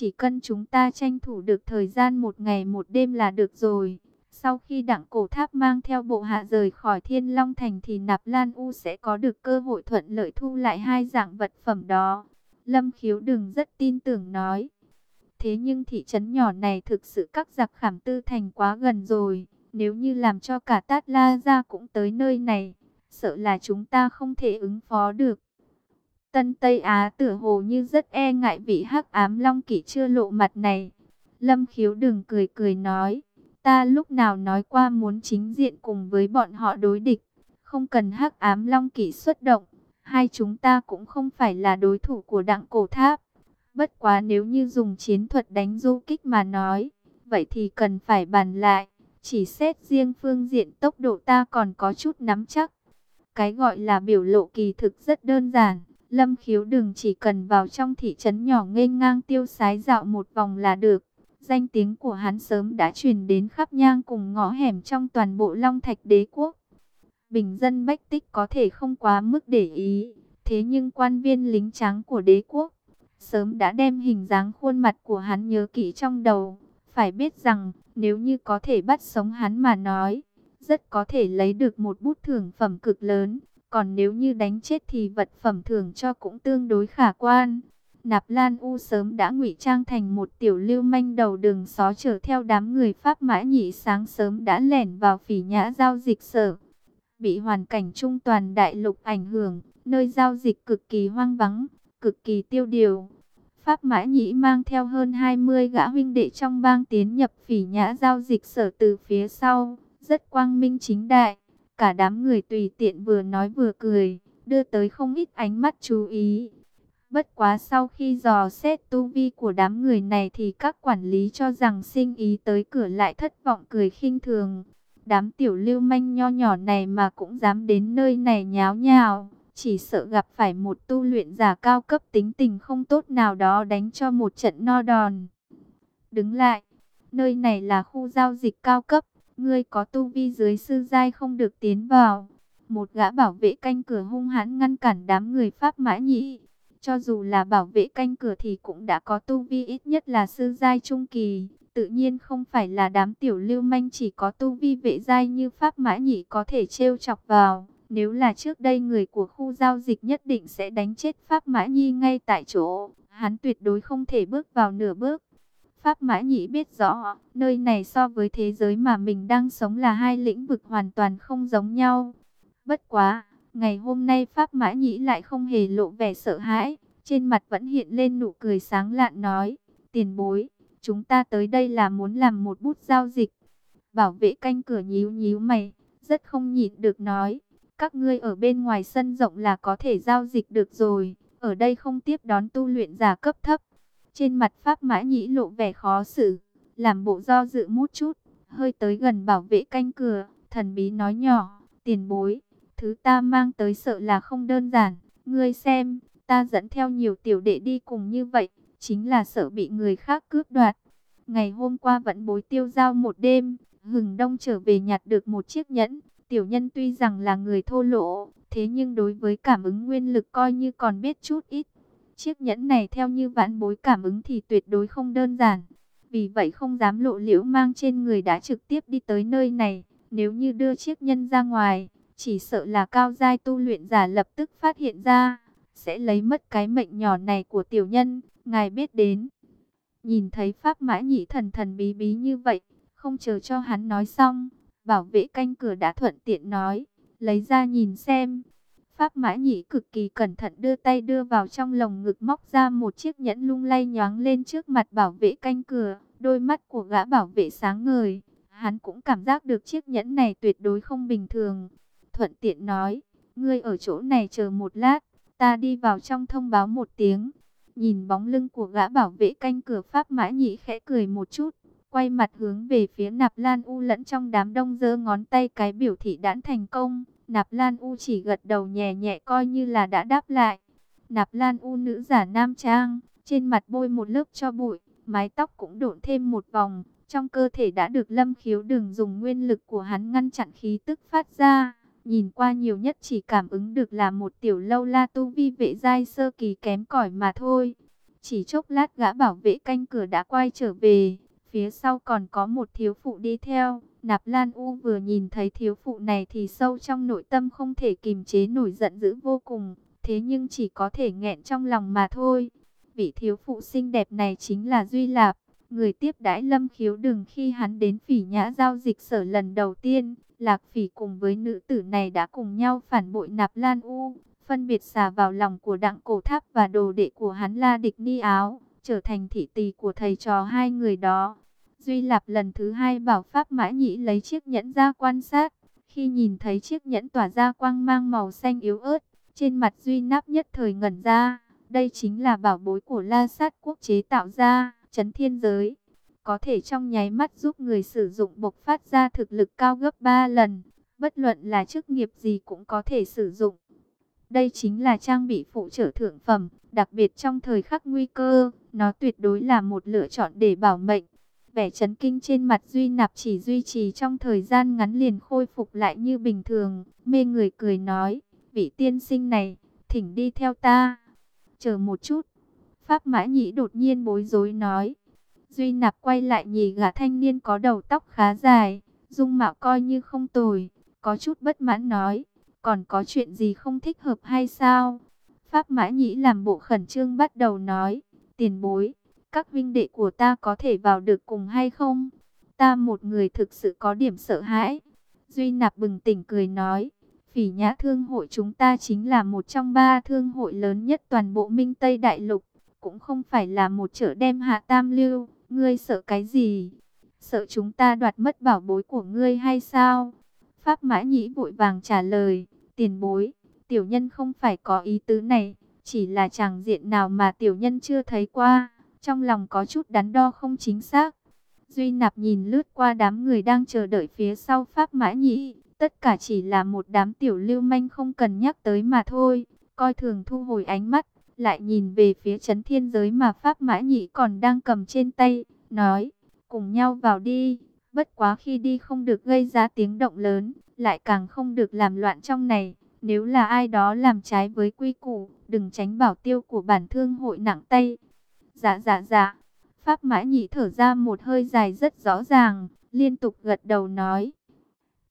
Chỉ cần chúng ta tranh thủ được thời gian một ngày một đêm là được rồi. Sau khi đặng cổ tháp mang theo bộ hạ rời khỏi Thiên Long Thành thì Nạp Lan U sẽ có được cơ hội thuận lợi thu lại hai dạng vật phẩm đó. Lâm khiếu đừng rất tin tưởng nói. Thế nhưng thị trấn nhỏ này thực sự các giặc khảm tư thành quá gần rồi. Nếu như làm cho cả Tát La ra cũng tới nơi này, sợ là chúng ta không thể ứng phó được. Tân Tây Á tựa hồ như rất e ngại vị hắc ám long kỷ chưa lộ mặt này. Lâm khiếu đừng cười cười nói, ta lúc nào nói qua muốn chính diện cùng với bọn họ đối địch, không cần hắc ám long kỷ xuất động, hai chúng ta cũng không phải là đối thủ của đặng cổ tháp. Bất quá nếu như dùng chiến thuật đánh du kích mà nói, vậy thì cần phải bàn lại. Chỉ xét riêng phương diện tốc độ ta còn có chút nắm chắc. Cái gọi là biểu lộ kỳ thực rất đơn giản. Lâm khiếu đừng chỉ cần vào trong thị trấn nhỏ nghênh ngang tiêu sái dạo một vòng là được. Danh tiếng của hắn sớm đã truyền đến khắp nhang cùng ngõ hẻm trong toàn bộ Long Thạch đế quốc. Bình dân bách tích có thể không quá mức để ý. Thế nhưng quan viên lính trắng của đế quốc sớm đã đem hình dáng khuôn mặt của hắn nhớ kỹ trong đầu. Phải biết rằng, nếu như có thể bắt sống hắn mà nói, rất có thể lấy được một bút thưởng phẩm cực lớn. Còn nếu như đánh chết thì vật phẩm thưởng cho cũng tương đối khả quan. Nạp Lan U sớm đã ngụy trang thành một tiểu lưu manh đầu đường xó chở theo đám người Pháp mã nhị sáng sớm đã lẻn vào phỉ nhã giao dịch sở. Bị hoàn cảnh trung toàn đại lục ảnh hưởng, nơi giao dịch cực kỳ hoang vắng, cực kỳ tiêu điều. Pháp Mã Nhĩ mang theo hơn 20 gã huynh đệ trong bang tiến nhập phỉ nhã giao dịch sở từ phía sau, rất quang minh chính đại. Cả đám người tùy tiện vừa nói vừa cười, đưa tới không ít ánh mắt chú ý. Bất quá sau khi dò xét tu vi của đám người này thì các quản lý cho rằng sinh ý tới cửa lại thất vọng cười khinh thường. Đám tiểu lưu manh nho nhỏ này mà cũng dám đến nơi này nháo nhào chỉ sợ gặp phải một tu luyện giả cao cấp tính tình không tốt nào đó đánh cho một trận no đòn. Đứng lại, nơi này là khu giao dịch cao cấp, ngươi có tu vi dưới sư giai không được tiến vào. Một gã bảo vệ canh cửa hung hãn ngăn cản đám người Pháp mã nhĩ. Cho dù là bảo vệ canh cửa thì cũng đã có tu vi ít nhất là sư giai trung kỳ. Tự nhiên không phải là đám tiểu lưu manh chỉ có tu vi vệ giai như Pháp mã nhĩ có thể trêu chọc vào. Nếu là trước đây người của khu giao dịch nhất định sẽ đánh chết Pháp Mã Nhi ngay tại chỗ. Hắn tuyệt đối không thể bước vào nửa bước. Pháp Mã Nhĩ biết rõ, nơi này so với thế giới mà mình đang sống là hai lĩnh vực hoàn toàn không giống nhau. Bất quá, ngày hôm nay Pháp Mã Nhĩ lại không hề lộ vẻ sợ hãi. Trên mặt vẫn hiện lên nụ cười sáng lạn nói, tiền bối, chúng ta tới đây là muốn làm một bút giao dịch. Bảo vệ canh cửa nhíu nhíu mày, rất không nhịn được nói, các ngươi ở bên ngoài sân rộng là có thể giao dịch được rồi. Ở đây không tiếp đón tu luyện giả cấp thấp. Trên mặt Pháp Mã Nhĩ lộ vẻ khó xử. Làm bộ do dự mút chút. Hơi tới gần bảo vệ canh cửa. Thần bí nói nhỏ. Tiền bối. Thứ ta mang tới sợ là không đơn giản. Ngươi xem. Ta dẫn theo nhiều tiểu đệ đi cùng như vậy. Chính là sợ bị người khác cướp đoạt. Ngày hôm qua vẫn bối tiêu giao một đêm. Hừng đông trở về nhặt được một chiếc nhẫn Tiểu nhân tuy rằng là người thô lỗ, thế nhưng đối với cảm ứng nguyên lực coi như còn biết chút ít. Chiếc nhẫn này theo như vãn bối cảm ứng thì tuyệt đối không đơn giản. Vì vậy không dám lộ liễu mang trên người đã trực tiếp đi tới nơi này. Nếu như đưa chiếc nhân ra ngoài, chỉ sợ là cao giai tu luyện giả lập tức phát hiện ra. Sẽ lấy mất cái mệnh nhỏ này của tiểu nhân, ngài biết đến. Nhìn thấy Pháp Mã nhị thần thần bí bí như vậy, không chờ cho hắn nói xong, Bảo vệ canh cửa đã thuận tiện nói, lấy ra nhìn xem. Pháp Mã Nhĩ cực kỳ cẩn thận đưa tay đưa vào trong lồng ngực móc ra một chiếc nhẫn lung lay nhoáng lên trước mặt bảo vệ canh cửa. Đôi mắt của gã bảo vệ sáng ngời. Hắn cũng cảm giác được chiếc nhẫn này tuyệt đối không bình thường. Thuận tiện nói, ngươi ở chỗ này chờ một lát, ta đi vào trong thông báo một tiếng. Nhìn bóng lưng của gã bảo vệ canh cửa Pháp Mã Nhĩ khẽ cười một chút, quay mặt hướng về phía Nạp Lan U lẫn trong đám đông giơ ngón tay cái biểu thị đãn thành công. Nạp Lan U chỉ gật đầu nhẹ nhẹ coi như là đã đáp lại. Nạp Lan U nữ giả nam trang, trên mặt bôi một lớp cho bụi, mái tóc cũng độn thêm một vòng, trong cơ thể đã được lâm khiếu đừng dùng nguyên lực của hắn ngăn chặn khí tức phát ra. nhìn qua nhiều nhất chỉ cảm ứng được là một tiểu lâu la tu vi vệ giai sơ kỳ kém cỏi mà thôi. Chỉ chốc lát gã bảo vệ canh cửa đã quay trở về, phía sau còn có một thiếu phụ đi theo. Nạp Lan U vừa nhìn thấy thiếu phụ này thì sâu trong nội tâm không thể kìm chế nổi giận dữ vô cùng, thế nhưng chỉ có thể nghẹn trong lòng mà thôi. Vị thiếu phụ xinh đẹp này chính là Duy Lạp, người tiếp đãi Lâm Khiếu Đừng khi hắn đến phỉ nhã giao dịch sở lần đầu tiên. Lạc phỉ cùng với nữ tử này đã cùng nhau phản bội Nạp Lan U, phân biệt xà vào lòng của đặng cổ tháp và đồ đệ của hắn La Địch Ni Áo, trở thành thị tỳ của thầy trò hai người đó. Duy Lạp lần thứ hai bảo Pháp Mã Nhĩ lấy chiếc nhẫn ra quan sát. Khi nhìn thấy chiếc nhẫn tỏa ra quang mang màu xanh yếu ớt, trên mặt Duy Náp nhất thời ngẩn ra. Đây chính là bảo bối của La Sát quốc chế tạo ra, chấn thiên giới. Có thể trong nháy mắt giúp người sử dụng bộc phát ra thực lực cao gấp 3 lần. Bất luận là chức nghiệp gì cũng có thể sử dụng. Đây chính là trang bị phụ trợ thượng phẩm, đặc biệt trong thời khắc nguy cơ, nó tuyệt đối là một lựa chọn để bảo mệnh. Vẻ chấn kinh trên mặt Duy Nạp chỉ duy trì trong thời gian ngắn liền khôi phục lại như bình thường, mê người cười nói, vị tiên sinh này, thỉnh đi theo ta. Chờ một chút, Pháp Mã Nhĩ đột nhiên bối rối nói. Duy Nạp quay lại nhì gã thanh niên có đầu tóc khá dài, dung mạo coi như không tồi, có chút bất mãn nói, còn có chuyện gì không thích hợp hay sao? Pháp Mã Nhĩ làm bộ khẩn trương bắt đầu nói, tiền bối, các vinh đệ của ta có thể vào được cùng hay không? Ta một người thực sự có điểm sợ hãi. Duy Nạp bừng tỉnh cười nói, phỉ nhã thương hội chúng ta chính là một trong ba thương hội lớn nhất toàn bộ Minh Tây Đại Lục, cũng không phải là một chợ đem hạ tam lưu, ngươi sợ cái gì? Sợ chúng ta đoạt mất bảo bối của ngươi hay sao? Pháp Mã Nhĩ vội vàng trả lời, tiền bối, tiểu nhân không phải có ý tứ này, chỉ là chàng diện nào mà tiểu nhân chưa thấy qua, trong lòng có chút đắn đo không chính xác. Duy Nạp nhìn lướt qua đám người đang chờ đợi phía sau Pháp Mã Nhĩ, tất cả chỉ là một đám tiểu lưu manh không cần nhắc tới mà thôi, coi thường thu hồi ánh mắt, lại nhìn về phía chấn thiên giới mà Pháp Mã Nhĩ còn đang cầm trên tay, nói, cùng nhau vào đi. Bất quá khi đi không được gây ra tiếng động lớn, lại càng không được làm loạn trong này. Nếu là ai đó làm trái với quy củ, đừng tránh bảo tiêu của bản thương hội nặng tay. Dạ dạ dạ, Pháp Mã nhị thở ra một hơi dài rất rõ ràng, liên tục gật đầu nói.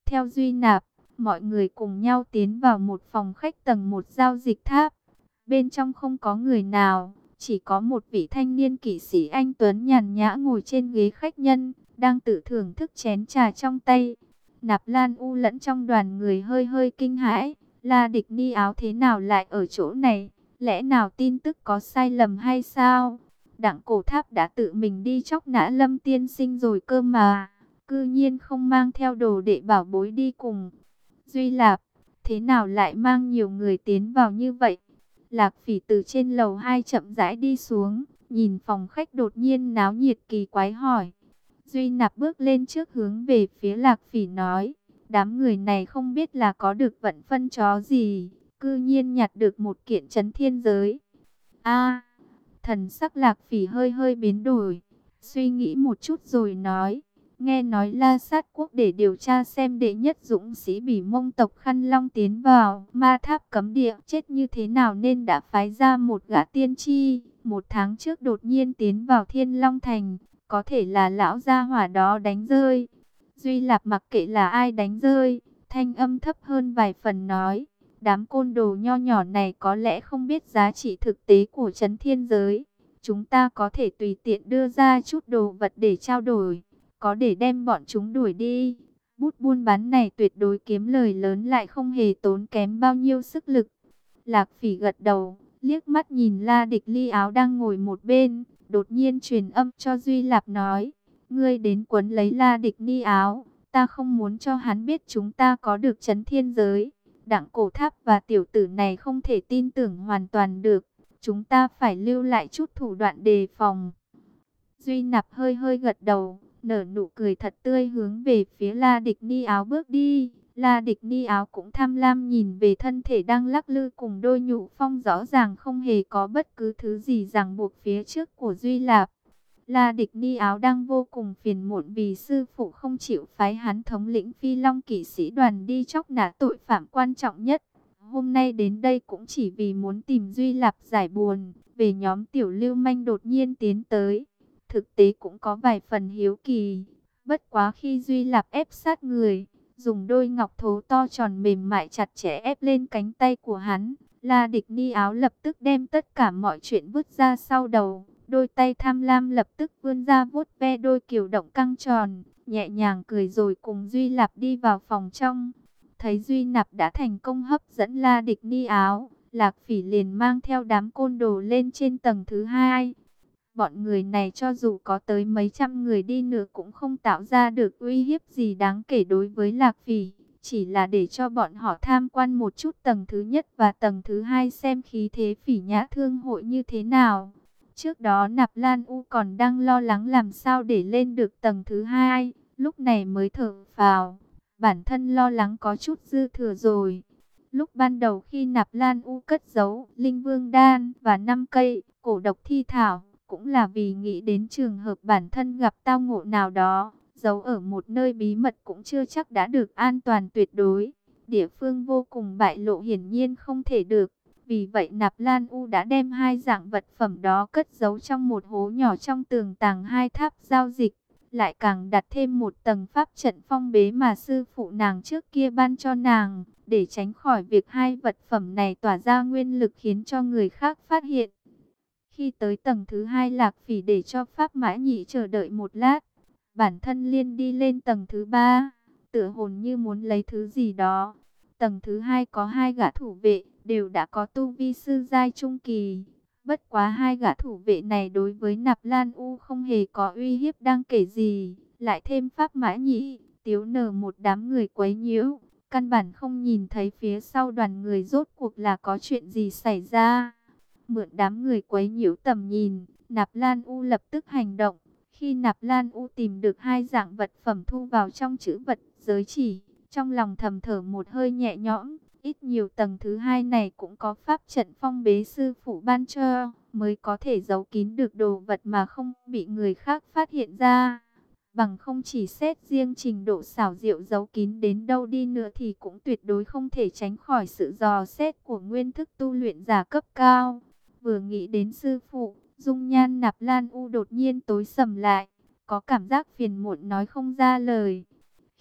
Theo Duy Nạp, mọi người cùng nhau tiến vào một phòng khách tầng một giao dịch tháp. Bên trong không có người nào, chỉ có một vị thanh niên kỵ sĩ anh Tuấn nhàn nhã ngồi trên ghế khách nhân, đang tự thưởng thức chén trà trong tay. Nạp Lan U lẫn trong đoàn người hơi hơi kinh hãi, La Địch Ni áo thế nào lại ở chỗ này, lẽ nào tin tức có sai lầm hay sao? Đặng cổ tháp đã tự mình đi chóc nã lâm tiên sinh rồi cơ mà, cư nhiên không mang theo đồ để bảo bối đi cùng. Duy Lạp, thế nào lại mang nhiều người tiến vào như vậy? Lạc phỉ từ trên lầu hai chậm rãi đi xuống, nhìn phòng khách đột nhiên náo nhiệt kỳ quái hỏi. Duy nạp bước lên trước hướng về phía lạc phỉ nói, đám người này không biết là có được vận phân chó gì, cư nhiên nhặt được một kiện chấn thiên giới. a thần sắc lạc phỉ hơi hơi biến đổi, suy nghĩ một chút rồi nói, Nghe nói La Sát Quốc để điều tra xem đệ nhất dũng sĩ bỉ mông tộc Khăn Long tiến vào ma tháp cấm địa chết như thế nào nên đã phái ra một gã tiên tri. Một tháng trước đột nhiên tiến vào Thiên Long Thành, có thể là lão gia hỏa đó đánh rơi. Duy Lạp mặc kệ là ai đánh rơi, thanh âm thấp hơn vài phần nói. Đám côn đồ nho nhỏ này có lẽ không biết giá trị thực tế của chấn thiên giới. Chúng ta có thể tùy tiện đưa ra chút đồ vật để trao đổi có để đem bọn chúng đuổi đi. Bút buôn bán này tuyệt đối kiếm lời lớn lại không hề tốn kém bao nhiêu sức lực. Lạc phỉ gật đầu, liếc mắt nhìn la địch ly áo đang ngồi một bên, đột nhiên truyền âm cho Duy Lạp nói, ngươi đến quấn lấy la địch ni áo, ta không muốn cho hắn biết chúng ta có được chấn thiên giới. Đặng cổ tháp và tiểu tử này không thể tin tưởng hoàn toàn được, chúng ta phải lưu lại chút thủ đoạn đề phòng. Duy Nạp hơi hơi gật đầu, nở nụ cười thật tươi hướng về phía La Địch Ni áo bước đi. La Địch Ni áo cũng tham lam nhìn về thân thể đang lắc lư cùng đôi nhụ phong rõ ràng không hề có bất cứ thứ gì ràng buộc phía trước của Duy Lạp. La Địch Ni Áo đang vô cùng phiền muộn vì sư phụ không chịu phái hắn thống lĩnh Phi Long kỵ sĩ đoàn đi chóc nã tội phạm quan trọng nhất. Hôm nay đến đây cũng chỉ vì muốn tìm Duy Lạp giải buồn về nhóm tiểu lưu manh đột nhiên tiến tới. Thực tế cũng có vài phần hiếu kỳ. Bất quá khi Duy Lạp ép sát người, dùng đôi ngọc thố to tròn mềm mại chặt chẽ ép lên cánh tay của hắn. La địch ni áo lập tức đem tất cả mọi chuyện vứt ra sau đầu. Đôi tay tham lam lập tức vươn ra vuốt ve đôi kiểu động căng tròn, nhẹ nhàng cười rồi cùng Duy Lạp đi vào phòng trong. Thấy Duy Nạp đã thành công hấp dẫn La Địch Ni áo, Lạc Phỉ liền mang theo đám côn đồ lên trên tầng thứ hai. Bọn người này cho dù có tới mấy trăm người đi nữa cũng không tạo ra được uy hiếp gì đáng kể đối với Lạc Phỉ. Chỉ là để cho bọn họ tham quan một chút tầng thứ nhất và tầng thứ hai xem khí thế phỉ nhã thương hội như thế nào. Trước đó Nạp Lan U còn đang lo lắng làm sao để lên được tầng thứ hai, lúc này mới thở vào. Bản thân lo lắng có chút dư thừa rồi. Lúc ban đầu khi Nạp Lan U cất giấu Linh Vương Đan và năm cây cổ độc thi thảo, cũng là vì nghĩ đến trường hợp bản thân gặp tao ngộ nào đó, giấu ở một nơi bí mật cũng chưa chắc đã được an toàn tuyệt đối. Địa phương vô cùng bại lộ hiển nhiên không thể được. Vì vậy Nạp Lan U đã đem hai dạng vật phẩm đó cất giấu trong một hố nhỏ trong tường tàng hai tháp giao dịch. Lại càng đặt thêm một tầng pháp trận phong bế mà sư phụ nàng trước kia ban cho nàng. Để tránh khỏi việc hai vật phẩm này tỏa ra nguyên lực khiến cho người khác phát hiện. Khi tới tầng thứ hai lạc phỉ để cho Pháp Mã Nhị chờ đợi một lát. Bản thân liên đi lên tầng thứ ba, tựa hồn như muốn lấy thứ gì đó. Tầng thứ hai có hai gã thủ vệ, đều đã có tu vi sư giai trung kỳ. Bất quá hai gã thủ vệ này đối với Nạp Lan U không hề có uy hiếp đang kể gì. Lại thêm Pháp Mã Nhị, tiếu nở một đám người quấy nhiễu. Căn bản không nhìn thấy phía sau đoàn người rốt cuộc là có chuyện gì xảy ra. Mượn đám người quấy nhiễu tầm nhìn, Nạp Lan U lập tức hành động. Khi Nạp Lan U tìm được hai dạng vật phẩm thu vào trong chữ vật giới chỉ, trong lòng thầm thở một hơi nhẹ nhõm, ít nhiều tầng thứ hai này cũng có pháp trận phong bế sư phụ ban cho, mới có thể giấu kín được đồ vật mà không bị người khác phát hiện ra. Bằng không chỉ xét riêng trình độ xảo diệu giấu kín đến đâu đi nữa thì cũng tuyệt đối không thể tránh khỏi sự dò xét của nguyên thức tu luyện giả cấp cao. Vừa nghĩ đến sư phụ, dung nhan nạp lan u đột nhiên tối sầm lại, có cảm giác phiền muộn nói không ra lời.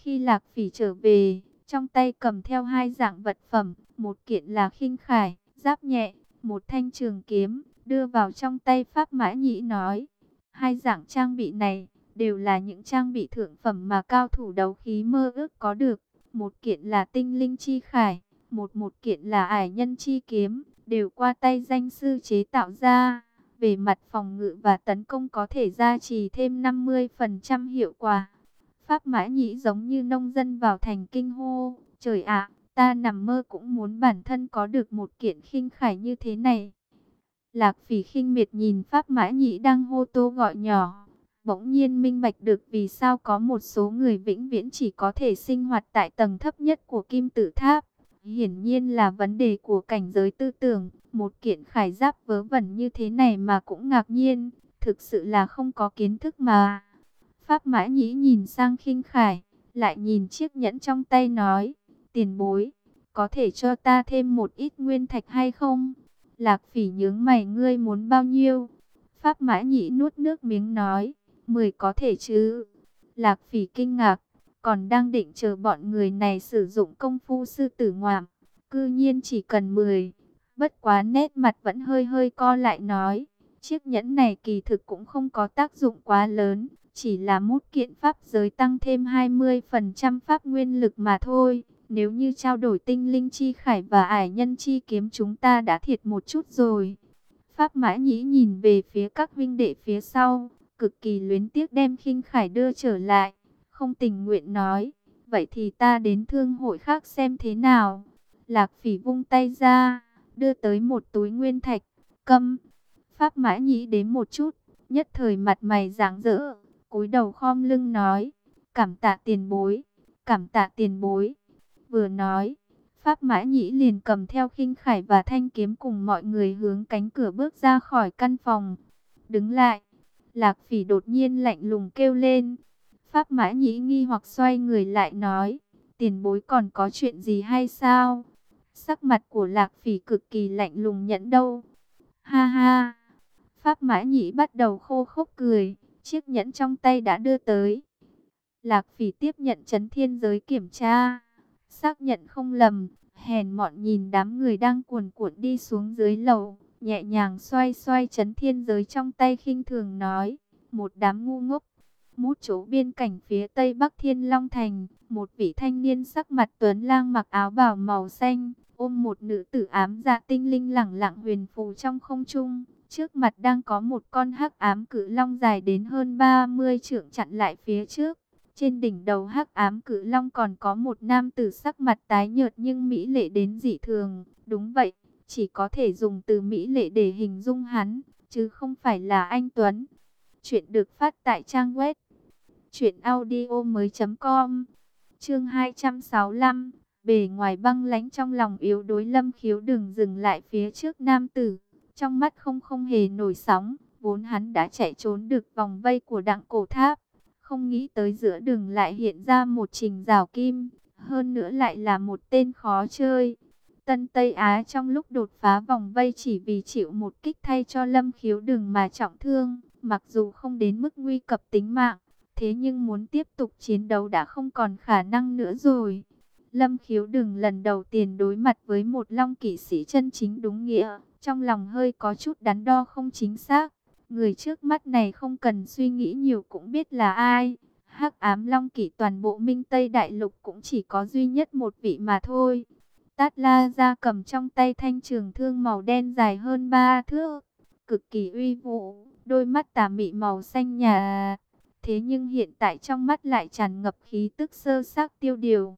Khi lạc phỉ trở về, trong tay cầm theo hai dạng vật phẩm, một kiện là khinh khải, giáp nhẹ, một thanh trường kiếm, đưa vào trong tay Pháp Mã Nhĩ nói. Hai dạng trang bị này, đều là những trang bị thượng phẩm mà cao thủ đấu khí mơ ước có được. Một kiện là tinh linh chi khải, một một kiện là ải nhân chi kiếm, đều qua tay danh sư chế tạo ra. Về mặt phòng ngự và tấn công có thể gia trì thêm 50% hiệu quả. Pháp Mã Nhĩ giống như nông dân vào thành kinh hô. Trời ạ, ta nằm mơ cũng muốn bản thân có được một kiện khinh khải như thế này. Lạc phỉ khinh miệt nhìn Pháp Mã Nhĩ đang hô tô gọi nhỏ. Bỗng nhiên minh bạch được vì sao có một số người vĩnh viễn chỉ có thể sinh hoạt tại tầng thấp nhất của kim tự tháp. Hiển nhiên là vấn đề của cảnh giới tư tưởng. Một kiện khải giáp vớ vẩn như thế này mà cũng ngạc nhiên. Thực sự là không có kiến thức mà. Pháp Mã Nhĩ nhìn sang khinh khải, lại nhìn chiếc nhẫn trong tay nói, tiền bối, có thể cho ta thêm một ít nguyên thạch hay không? Lạc phỉ nhướng mày ngươi muốn bao nhiêu? Pháp Mã Nhĩ nuốt nước miếng nói, mười có thể chứ? Lạc phỉ kinh ngạc, còn đang định chờ bọn người này sử dụng công phu sư tử ngoạm, cư nhiên chỉ cần mười. Bất quá nét mặt vẫn hơi hơi co lại nói, chiếc nhẫn này kỳ thực cũng không có tác dụng quá lớn, chỉ là mút kiện pháp giới tăng thêm 20% pháp nguyên lực mà thôi. Nếu như trao đổi tinh linh chi khải và ải nhân chi kiếm chúng ta đã thiệt một chút rồi. Pháp mã nhĩ nhìn về phía các vinh đệ phía sau, cực kỳ luyến tiếc đem khinh khải đưa trở lại. Không tình nguyện nói, vậy thì ta đến thương hội khác xem thế nào. Lạc phỉ vung tay ra, đưa tới một túi nguyên thạch, câm. Pháp mã nhĩ đến một chút, nhất thời mặt mày ráng rỡ cúi đầu khom lưng nói, cảm tạ tiền bối, cảm tạ tiền bối. Vừa nói, Pháp Mã Nhĩ liền cầm theo khinh khải và thanh kiếm cùng mọi người hướng cánh cửa bước ra khỏi căn phòng. Đứng lại, Lạc phỉ đột nhiên lạnh lùng kêu lên. Pháp mã nhĩ nghi hoặc xoay người lại nói, tiền bối còn có chuyện gì hay sao? Sắc mặt của lạc phỉ cực kỳ lạnh lùng nhẫn đâu. Ha ha! Pháp mã nhĩ bắt đầu khô khốc cười, chiếc nhẫn trong tay đã đưa tới. Lạc phỉ tiếp nhận chấn thiên giới kiểm tra, xác nhận không lầm, hèn mọn nhìn đám người đang cuồn cuộn đi xuống dưới lầu, nhẹ nhàng xoay xoay chấn thiên giới trong tay khinh thường nói, một đám ngu ngốc. Mút chỗ biên cảnh phía tây bắc thiên long thành, một vị thanh niên sắc mặt tuấn lang mặc áo bào màu xanh, ôm một nữ tử ám dạ tinh linh lẳng lặng huyền phù trong không trung. Trước mặt đang có một con hắc ám cự long dài đến hơn 30 trượng chặn lại phía trước. Trên đỉnh đầu hắc ám cự long còn có một nam tử sắc mặt tái nhợt nhưng mỹ lệ đến dị thường. Đúng vậy, chỉ có thể dùng từ mỹ lệ để hình dung hắn, chứ không phải là anh Tuấn. Chuyện được phát tại trang web truyệnaudiomoi.com. Chương 265, bề ngoài băng lãnh trong lòng yếu đối Lâm Khiếu đừng dừng lại phía trước nam tử, trong mắt không không hề nổi sóng, vốn hắn đã chạy trốn được vòng vây của Đặng Cổ Tháp, không nghĩ tới giữa đường lại hiện ra một trình rào kim, hơn nữa lại là một tên khó chơi. Tân Tây Á trong lúc đột phá vòng vây chỉ vì chịu một kích thay cho Lâm Khiếu đường mà trọng thương, mặc dù không đến mức nguy cập tính mạng, thế nhưng muốn tiếp tục chiến đấu đã không còn khả năng nữa rồi. Lâm Khiếu đừng lần đầu tiên đối mặt với một long kỵ sĩ chân chính đúng nghĩa, trong lòng hơi có chút đắn đo không chính xác. Người trước mắt này không cần suy nghĩ nhiều cũng biết là ai. Hắc ám long kỷ toàn bộ Minh Tây Đại Lục cũng chỉ có duy nhất một vị mà thôi. Tát La ra cầm trong tay thanh trường thương màu đen dài hơn ba thước, cực kỳ uy vũ, đôi mắt tà mị màu xanh nhà. Thế nhưng hiện tại trong mắt lại tràn ngập khí tức sơ xác tiêu điều.